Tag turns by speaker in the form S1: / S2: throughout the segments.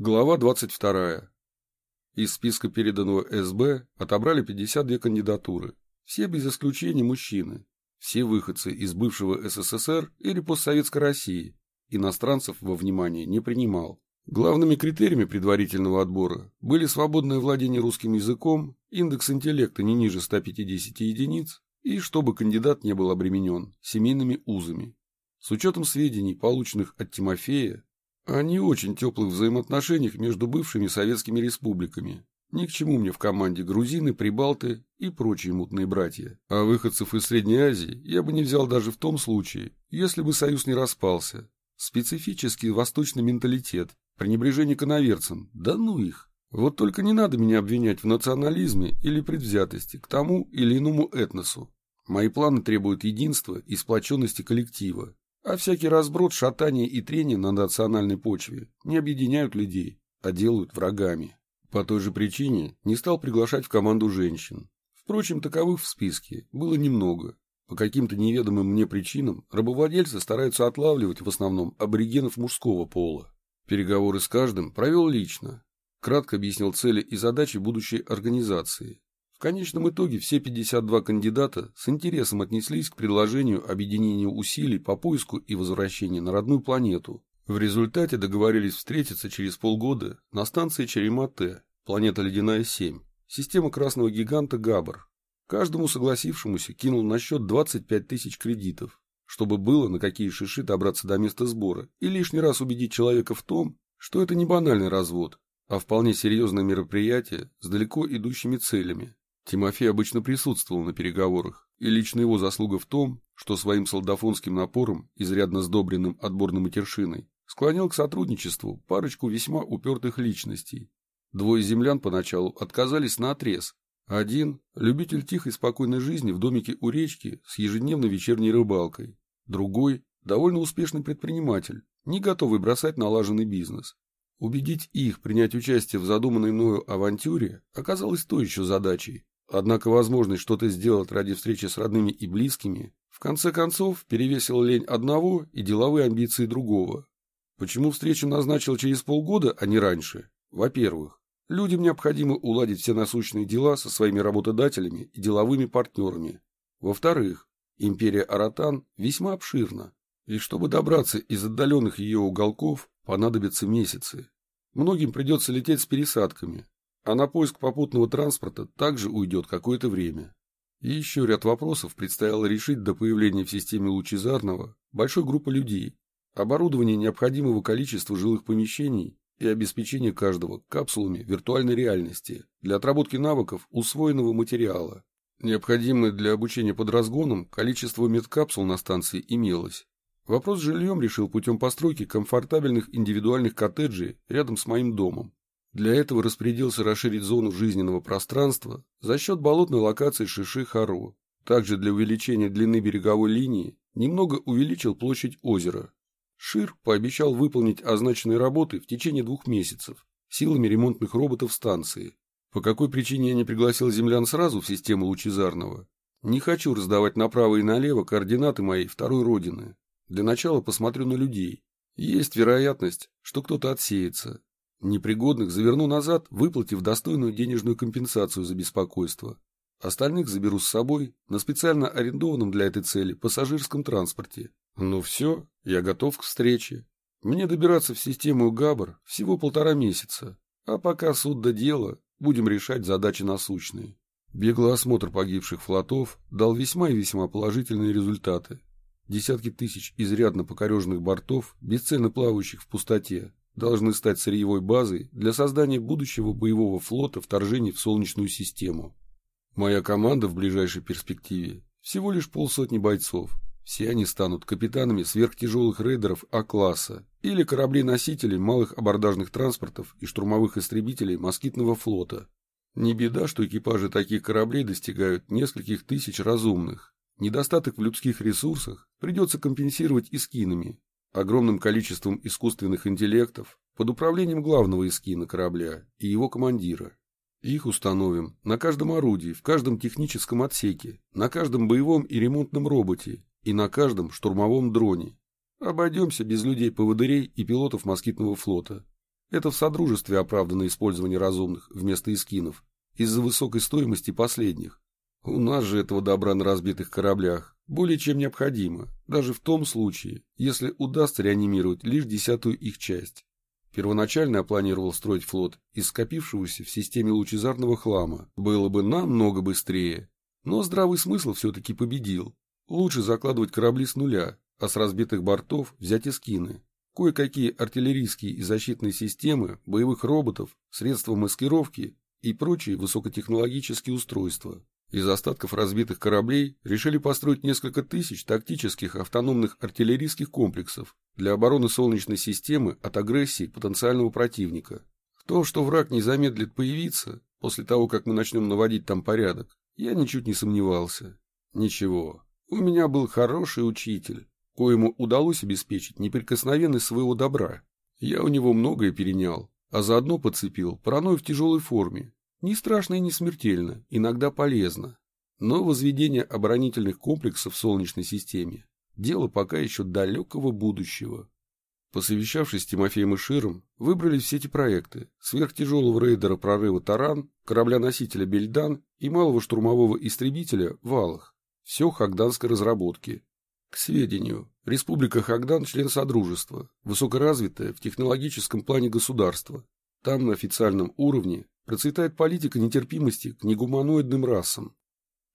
S1: Глава 22. Из списка переданного СБ отобрали 52 кандидатуры. Все без исключения мужчины. Все выходцы из бывшего СССР или постсоветской России. Иностранцев во внимание не принимал. Главными критериями предварительного отбора были свободное владение русским языком, индекс интеллекта не ниже 150 единиц и чтобы кандидат не был обременен семейными узами. С учетом сведений, полученных от Тимофея, о не очень теплых взаимоотношениях между бывшими советскими республиками. Ни к чему мне в команде грузины, прибалты и прочие мутные братья. А выходцев из Средней Азии я бы не взял даже в том случае, если бы союз не распался. Специфический восточный менталитет, пренебрежение к иноверцам, да ну их. Вот только не надо меня обвинять в национализме или предвзятости к тому или иному этносу. Мои планы требуют единства и сплоченности коллектива, а всякий разброд, шатание и трение на национальной почве не объединяют людей, а делают врагами. По той же причине не стал приглашать в команду женщин. Впрочем, таковых в списке было немного. По каким-то неведомым мне причинам рабовладельцы стараются отлавливать в основном аборигенов мужского пола. Переговоры с каждым провел лично. Кратко объяснил цели и задачи будущей организации. В конечном итоге все 52 кандидата с интересом отнеслись к предложению объединения усилий по поиску и возвращению на родную планету. В результате договорились встретиться через полгода на станции Черемате, планета Ледяная 7, система красного гиганта Габр. Каждому согласившемуся кинул на счет 25 тысяч кредитов, чтобы было на какие шиши добраться до места сбора и лишний раз убедить человека в том, что это не банальный развод, а вполне серьезное мероприятие с далеко идущими целями. Тимофей обычно присутствовал на переговорах, и лично его заслуга в том, что своим солдафонским напором, изрядно сдобренным отборной матершиной, склонял к сотрудничеству парочку весьма упертых личностей. Двое землян поначалу отказались на отрез. Один – любитель тихой спокойной жизни в домике у речки с ежедневной вечерней рыбалкой. Другой – довольно успешный предприниматель, не готовый бросать налаженный бизнес. Убедить их принять участие в задуманной мною авантюре оказалось той еще задачей, Однако возможность что-то сделать ради встречи с родными и близкими в конце концов перевесила лень одного и деловые амбиции другого. Почему встречу назначил через полгода, а не раньше? Во-первых, людям необходимо уладить все насущные дела со своими работодателями и деловыми партнерами. Во-вторых, империя Аратан весьма обширна, и чтобы добраться из отдаленных ее уголков, понадобятся месяцы. Многим придется лететь с пересадками, а на поиск попутного транспорта также уйдет какое-то время. И еще ряд вопросов предстояло решить до появления в системе лучезарного большой группы людей, оборудование необходимого количества жилых помещений и обеспечение каждого капсулами виртуальной реальности для отработки навыков усвоенного материала. Необходимое для обучения под разгоном количество медкапсул на станции имелось. Вопрос с жильем решил путем постройки комфортабельных индивидуальных коттеджей рядом с моим домом. Для этого распорядился расширить зону жизненного пространства за счет болотной локации Шиши-Харо. Также для увеличения длины береговой линии немного увеличил площадь озера. Шир пообещал выполнить означенные работы в течение двух месяцев силами ремонтных роботов станции. По какой причине я не пригласил землян сразу в систему Лучезарного? Не хочу раздавать направо и налево координаты моей второй родины. Для начала посмотрю на людей. Есть вероятность, что кто-то отсеется, Непригодных заверну назад, выплатив достойную денежную компенсацию за беспокойство. Остальных заберу с собой на специально арендованном для этой цели пассажирском транспорте. Ну все, я готов к встрече. Мне добираться в систему Габр всего полтора месяца, а пока суд до дела, будем решать задачи насущные. Беглый осмотр погибших флотов дал весьма и весьма положительные результаты. Десятки тысяч изрядно покореженных бортов, бесцельно плавающих в пустоте, должны стать сырьевой базой для создания будущего боевого флота вторжений в Солнечную систему. Моя команда в ближайшей перспективе всего лишь полсотни бойцов. Все они станут капитанами сверхтяжелых рейдеров А-класса или кораблей-носителей малых абордажных транспортов и штурмовых истребителей москитного флота. Не беда, что экипажи таких кораблей достигают нескольких тысяч разумных. Недостаток в людских ресурсах придется компенсировать и скинами, огромным количеством искусственных интеллектов под управлением главного эскина корабля и его командира. Их установим на каждом орудии, в каждом техническом отсеке, на каждом боевом и ремонтном роботе и на каждом штурмовом дроне. Обойдемся без людей-поводырей и пилотов москитного флота. Это в Содружестве оправдано использование разумных вместо эскинов из-за высокой стоимости последних. У нас же этого добра на разбитых кораблях более чем необходимо, даже в том случае, если удастся реанимировать лишь десятую их часть. Первоначально я планировал строить флот из скопившегося в системе лучезарного хлама. Было бы намного быстрее. Но здравый смысл все-таки победил. Лучше закладывать корабли с нуля, а с разбитых бортов взять эскины. Кое-какие артиллерийские и защитные системы, боевых роботов, средства маскировки и прочие высокотехнологические устройства. Из остатков разбитых кораблей решили построить несколько тысяч тактических автономных артиллерийских комплексов для обороны Солнечной системы от агрессии потенциального противника. В том, что враг не замедлит появиться после того, как мы начнем наводить там порядок, я ничуть не сомневался. Ничего, у меня был хороший учитель, коему удалось обеспечить неприкосновенность своего добра. Я у него многое перенял, а заодно подцепил паранойю в тяжелой форме не страшно и не смертельно, иногда полезно. Но возведение оборонительных комплексов в Солнечной системе – дело пока еще далекого будущего. Посовещавшись с Тимофеем и Широм, выбрали все эти проекты – сверхтяжелого рейдера прорыва «Таран», корабля-носителя «Бельдан» и малого штурмового истребителя «Валах». Все хагданской разработки. К сведению, Республика Хагдан – член Содружества, высокоразвитое в технологическом плане государство. Там на официальном уровне процветает политика нетерпимости к негуманоидным расам.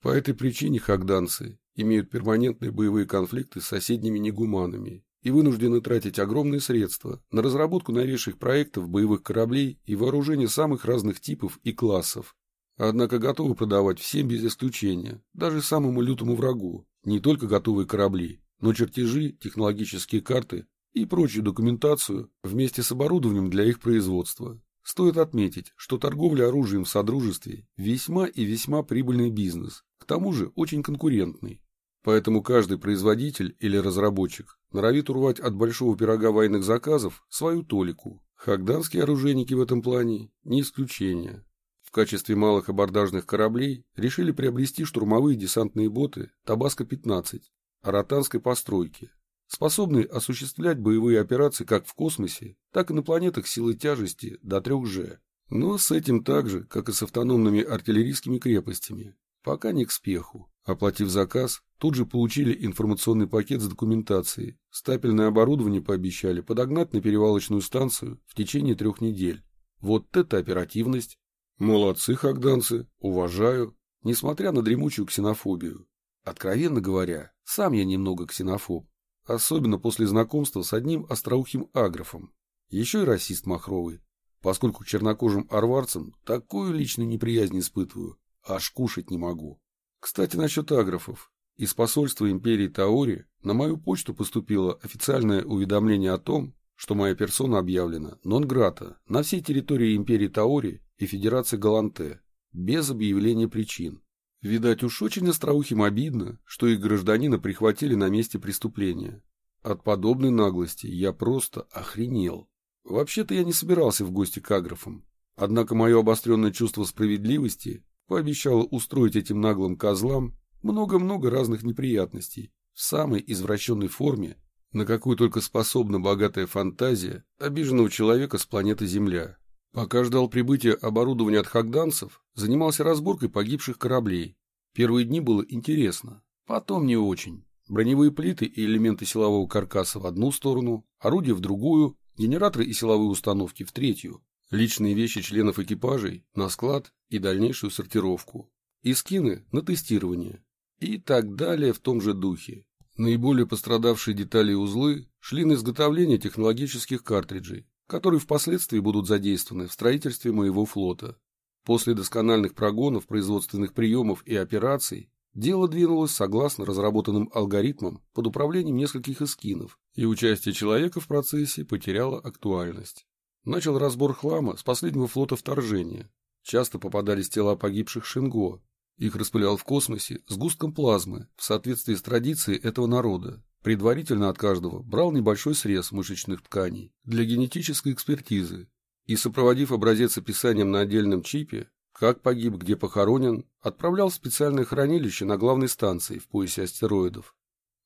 S1: По этой причине хагданцы имеют перманентные боевые конфликты с соседними негуманами и вынуждены тратить огромные средства на разработку новейших проектов боевых кораблей и вооружение самых разных типов и классов. Однако готовы продавать всем без исключения, даже самому лютому врагу, не только готовые корабли, но чертежи, технологические карты и прочую документацию вместе с оборудованием для их производства. Стоит отметить, что торговля оружием в Содружестве весьма и весьма прибыльный бизнес, к тому же очень конкурентный. Поэтому каждый производитель или разработчик норовит урвать от большого пирога военных заказов свою толику. Хагданские оружейники в этом плане не исключение. В качестве малых абордажных кораблей решили приобрести штурмовые десантные боты Табаско-15 аратанской постройки, способный осуществлять боевые операции как в космосе, так и на планетах силы тяжести до 3G. Но с этим так же, как и с автономными артиллерийскими крепостями. Пока не к спеху. Оплатив заказ, тут же получили информационный пакет с документацией. Стапельное оборудование пообещали подогнать на перевалочную станцию в течение трех недель. Вот это оперативность. Молодцы, хагданцы, уважаю, несмотря на дремучую ксенофобию. Откровенно говоря, сам я немного ксенофоб. Особенно после знакомства с одним остроухим аграфом. Еще и расист махровый. Поскольку чернокожим арварцам такую личную неприязнь испытываю, аж кушать не могу. Кстати, насчет аграфов. Из посольства империи Таори на мою почту поступило официальное уведомление о том, что моя персона объявлена нон-грата на всей территории империи Таори и Федерации Галанте, без объявления причин. Видать, уж очень остроухим обидно, что их гражданина прихватили на месте преступления. От подобной наглости я просто охренел. Вообще-то я не собирался в гости к аграфам. Однако мое обостренное чувство справедливости пообещало устроить этим наглым козлам много-много разных неприятностей в самой извращенной форме, на какую только способна богатая фантазия обиженного человека с планеты Земля. Пока ждал прибытия оборудования от хагданцев, занимался разборкой погибших кораблей. Первые дни было интересно, потом не очень. Броневые плиты и элементы силового каркаса в одну сторону, орудия в другую, генераторы и силовые установки в третью, личные вещи членов экипажей на склад и дальнейшую сортировку, и скины на тестирование, и так далее в том же духе. Наиболее пострадавшие детали и узлы шли на изготовление технологических картриджей, которые впоследствии будут задействованы в строительстве моего флота. После доскональных прогонов производственных приемов и операций дело двинулось согласно разработанным алгоритмам под управлением нескольких эскинов, и участие человека в процессе потеряло актуальность. Начал разбор хлама с последнего флота вторжения. Часто попадались тела погибших Шинго. Их распылял в космосе с густком плазмы в соответствии с традицией этого народа. Предварительно от каждого брал небольшой срез мышечных тканей для генетической экспертизы и, сопроводив образец описанием на отдельном чипе, как погиб, где похоронен, отправлял в специальное хранилище на главной станции в поясе астероидов.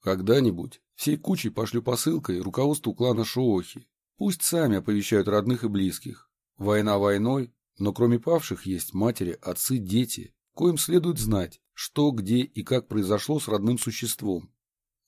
S1: Когда-нибудь всей кучей пошлю посылкой руководству клана Шоохи. Пусть сами оповещают родных и близких. Война войной, но кроме павших есть матери, отцы, дети, коим следует знать, что, где и как произошло с родным существом.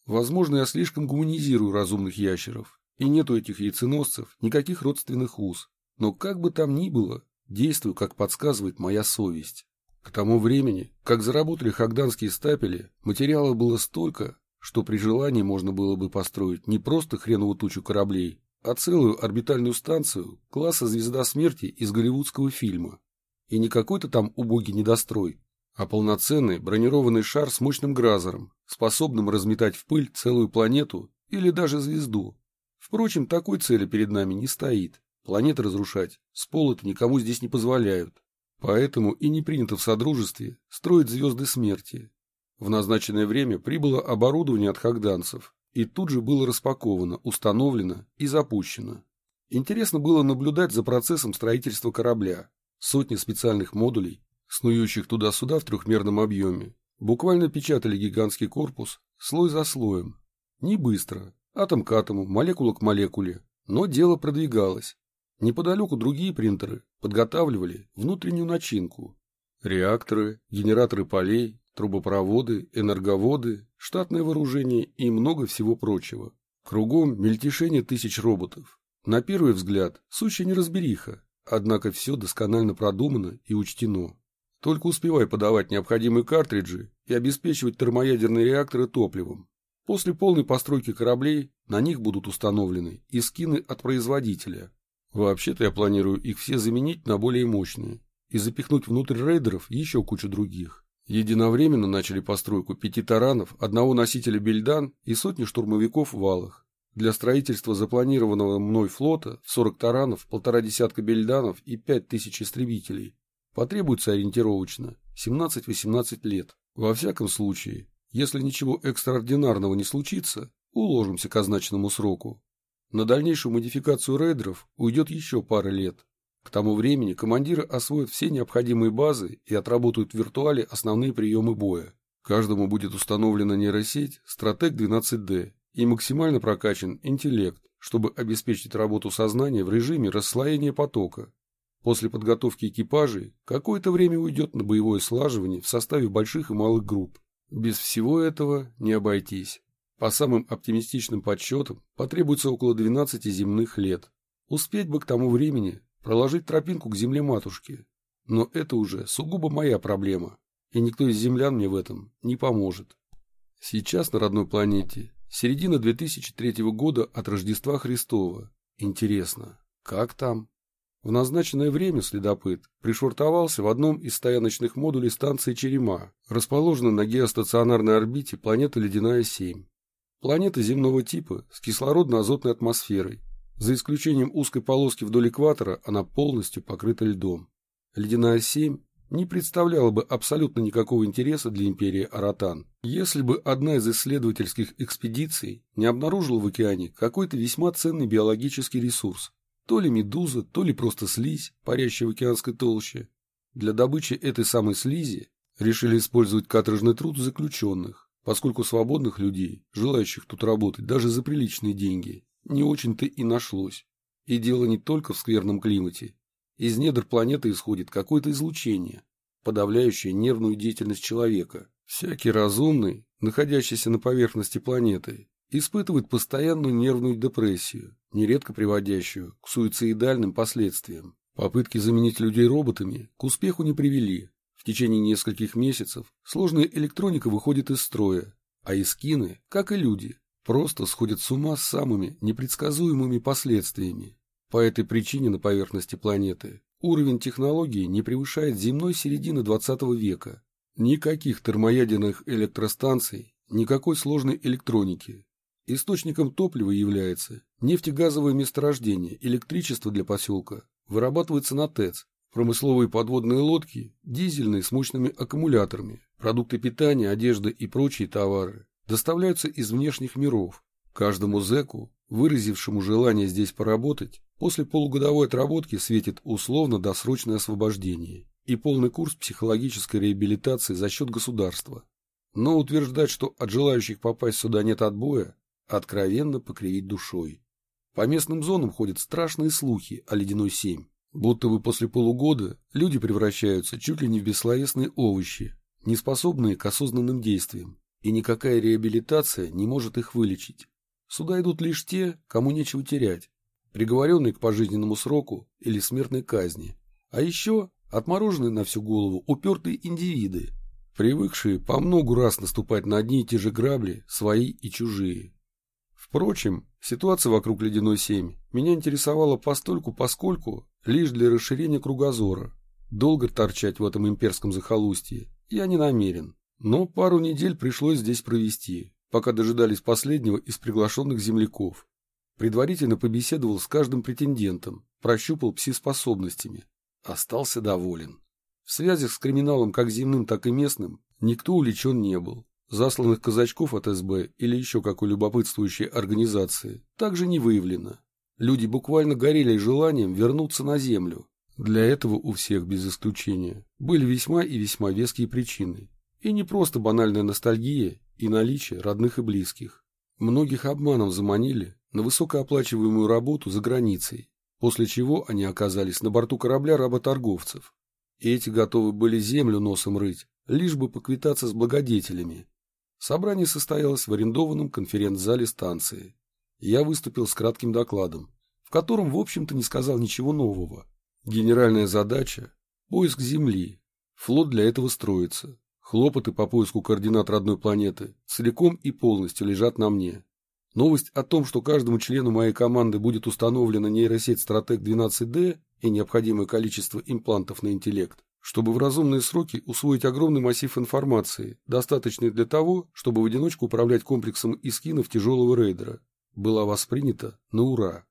S1: Возможно, я слишком гуманизирую разумных ящеров, и нет у этих яйценосцев никаких родственных уз. Но как бы там ни было, действую, как подсказывает моя совесть. К тому времени, как заработали хагданские стапели, материала было столько, что при желании можно было бы построить не просто хреновую тучу кораблей, а целую орбитальную станцию класса «Звезда смерти» из голливудского фильма. И не какой-то там убогий недострой, а полноценный бронированный шар с мощным гразером, способным разметать в пыль целую планету или даже звезду. Впрочем, такой цели перед нами не стоит. Планеты разрушать с никому здесь не позволяют. Поэтому и не принято в Содружестве строить звезды смерти. В назначенное время прибыло оборудование от хагданцев, и тут же было распаковано, установлено и запущено. Интересно было наблюдать за процессом строительства корабля. Сотни специальных модулей, снующих туда-сюда в трехмерном объеме, буквально печатали гигантский корпус слой за слоем. Не быстро, атом к атому, молекула к молекуле, но дело продвигалось. Неподалеку другие принтеры подготавливали внутреннюю начинку. Реакторы, генераторы полей, трубопроводы, энерговоды, штатное вооружение и много всего прочего. Кругом мельтешение тысяч роботов. На первый взгляд, сущая неразбериха, однако все досконально продумано и учтено. Только успевай подавать необходимые картриджи и обеспечивать термоядерные реакторы топливом. После полной постройки кораблей на них будут установлены и скины от производителя. Вообще-то я планирую их все заменить на более мощные и запихнуть внутрь рейдеров еще кучу других. Единовременно начали постройку пяти таранов, одного носителя бельдан и сотни штурмовиков валах. Для строительства запланированного мной флота в 40 таранов, полтора десятка бельданов и пять тысяч истребителей потребуется ориентировочно 17-18 лет. Во всяком случае, если ничего экстраординарного не случится, уложимся к означенному сроку. На дальнейшую модификацию рейдеров уйдет еще пара лет, к тому времени командиры освоят все необходимые базы и отработают в виртуале основные приемы боя. Каждому будет установлена нейросеть Стратег-12D и максимально прокачан интеллект, чтобы обеспечить работу сознания в режиме расслоения потока. После подготовки экипажей какое-то время уйдет на боевое слаживание в составе больших и малых групп. Без всего этого не обойтись. По самым оптимистичным подсчетам потребуется около 12 земных лет. Успеть бы к тому времени проложить тропинку к земле матушки. Но это уже сугубо моя проблема, и никто из землян мне в этом не поможет. Сейчас на родной планете середина 2003 года от Рождества Христова. Интересно, как там? В назначенное время следопыт пришвартовался в одном из стояночных модулей станции Черема, расположенной на геостационарной орбите планеты Ледяная-7. Планета земного типа с кислородно-азотной атмосферой, за исключением узкой полоски вдоль экватора, она полностью покрыта льдом. Ледяная 7 не представляла бы абсолютно никакого интереса для империи Аратан, если бы одна из исследовательских экспедиций не обнаружила в океане какой-то весьма ценный биологический ресурс. То ли медуза, то ли просто слизь, парящая в океанской толще. Для добычи этой самой слизи решили использовать каторжный труд заключенных, поскольку свободных людей, желающих тут работать даже за приличные деньги, не очень-то и нашлось. И дело не только в скверном климате. Из недр планеты исходит какое-то излучение, подавляющее нервную деятельность человека. Всякий разумный, находящийся на поверхности планеты, испытывает постоянную нервную депрессию, нередко приводящую к суицидальным последствиям. Попытки заменить людей роботами к успеху не привели. В течение нескольких месяцев сложная электроника выходит из строя, а искины, как и люди, просто сходят с ума с самыми непредсказуемыми последствиями. По этой причине на поверхности планеты уровень технологий не превышает земной середины 20 века. Никаких термоядерных электростанций, никакой сложной электроники. Источником топлива является нефтегазовое месторождение, электричество для поселка вырабатывается на ТЭЦ, промысловые подводные лодки, дизельные с мощными аккумуляторами, продукты питания, одежда и прочие товары доставляются из внешних миров. Каждому зэку, выразившему желание здесь поработать, после полугодовой отработки светит условно-досрочное освобождение и полный курс психологической реабилитации за счет государства. Но утверждать, что от желающих попасть сюда нет отбоя, откровенно покривить душой. По местным зонам ходят страшные слухи о ледяной семь. Будто бы после полугода люди превращаются чуть ли не в бессловесные овощи, не способные к осознанным действиям, и никакая реабилитация не может их вылечить. Сюда идут лишь те, кому нечего терять, приговоренные к пожизненному сроку или смертной казни, а еще отмороженные на всю голову упертые индивиды, привыкшие по многу раз наступать на одни и те же грабли, свои и чужие. Впрочем, ситуация вокруг Ледяной Семь меня интересовала постольку поскольку лишь для расширения кругозора. Долго торчать в этом имперском захолустье я не намерен, но пару недель пришлось здесь провести, пока дожидались последнего из приглашенных земляков. Предварительно побеседовал с каждым претендентом, прощупал пси-способностями. Остался доволен. В связях с криминалом как земным, так и местным никто увлечен не был. Засланных казачков от СБ или еще какой любопытствующей организации также не выявлено. Люди буквально горели желанием вернуться на землю. Для этого у всех, без исключения, были весьма и весьма веские причины. И не просто банальная ностальгия и наличие родных и близких. Многих обманом заманили на высокооплачиваемую работу за границей, после чего они оказались на борту корабля работорговцев. И эти готовы были землю носом рыть, лишь бы поквитаться с благодетелями. Собрание состоялось в арендованном конференц-зале станции. Я выступил с кратким докладом, в котором, в общем-то, не сказал ничего нового. Генеральная задача – поиск Земли. Флот для этого строится. Хлопоты по поиску координат родной планеты целиком и полностью лежат на мне. Новость о том, что каждому члену моей команды будет установлена нейросеть Стратег-12D и необходимое количество имплантов на интеллект, чтобы в разумные сроки усвоить огромный массив информации, достаточный для того, чтобы в одиночку управлять комплексом искинов тяжелого рейдера, была воспринята на ура.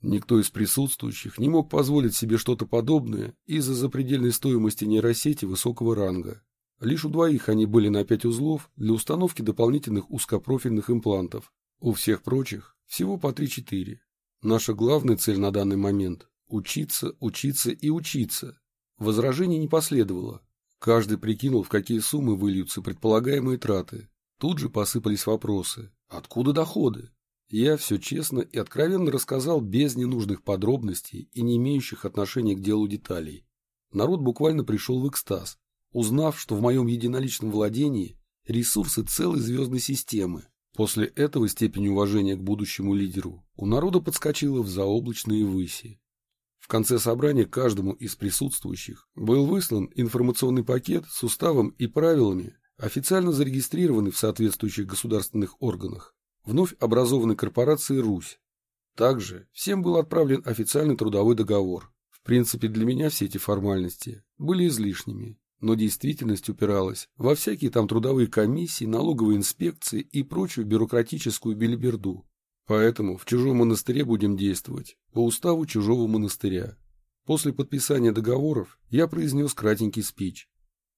S1: Никто из присутствующих не мог позволить себе что-то подобное из-за запредельной стоимости нейросети высокого ранга. Лишь у двоих они были на пять узлов для установки дополнительных узкопрофильных имплантов. У всех прочих всего по 3-4. Наша главная цель на данный момент Учиться, учиться и учиться. Возражений не последовало. Каждый прикинул, в какие суммы выльются предполагаемые траты. Тут же посыпались вопросы. Откуда доходы? Я все честно и откровенно рассказал без ненужных подробностей и не имеющих отношения к делу деталей. Народ буквально пришел в экстаз, узнав, что в моем единоличном владении ресурсы целой звездной системы. После этого степень уважения к будущему лидеру у народа подскочила в заоблачные выси. В конце собрания каждому из присутствующих был выслан информационный пакет с уставом и правилами, официально зарегистрированный в соответствующих государственных органах, вновь образованной корпорации «Русь». Также всем был отправлен официальный трудовой договор. В принципе, для меня все эти формальности были излишними, но действительность упиралась во всякие там трудовые комиссии, налоговые инспекции и прочую бюрократическую белиберду. Поэтому в чужом монастыре будем действовать по уставу чужого монастыря. После подписания договоров я произнес кратенький спич.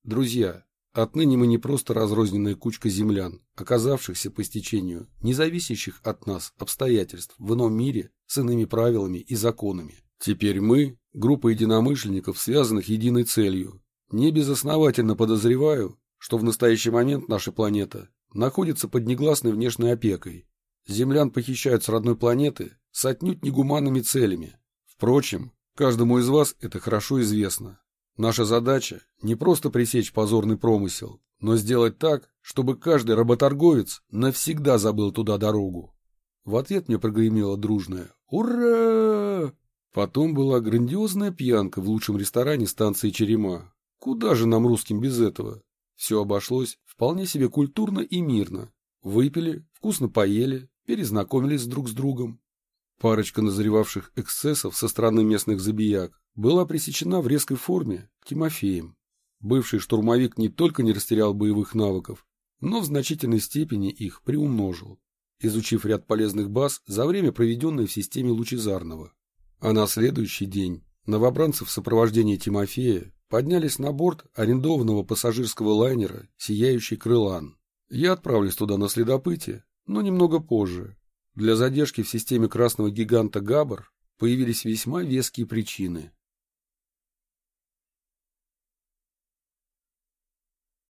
S1: Друзья, отныне мы не просто разрозненная кучка землян, оказавшихся по стечению, независящих от нас обстоятельств в ином мире с иными правилами и законами. Теперь мы – группа единомышленников, связанных единой целью. Не безосновательно подозреваю, что в настоящий момент наша планета находится под негласной внешней опекой, Землян похищают с родной планеты с отнюдь негуманными целями. Впрочем, каждому из вас это хорошо известно. Наша задача не просто пресечь позорный промысел, но сделать так, чтобы каждый работорговец навсегда забыл туда дорогу. В ответ мне прогремело дружное «Ура!». Потом была грандиозная пьянка в лучшем ресторане станции Черема. Куда же нам русским без этого? Все обошлось вполне себе культурно и мирно. Выпили, вкусно поели, перезнакомились друг с другом. Парочка назревавших эксцессов со стороны местных забияк была пресечена в резкой форме Тимофеем. Бывший штурмовик не только не растерял боевых навыков, но в значительной степени их приумножил, изучив ряд полезных баз за время, проведенное в системе Лучезарного. А на следующий день новобранцы в сопровождении Тимофея поднялись на борт арендованного пассажирского лайнера «Сияющий крылан». Я отправлюсь туда на следопытие, но немного позже. Для задержки в системе красного гиганта Габар появились весьма веские причины.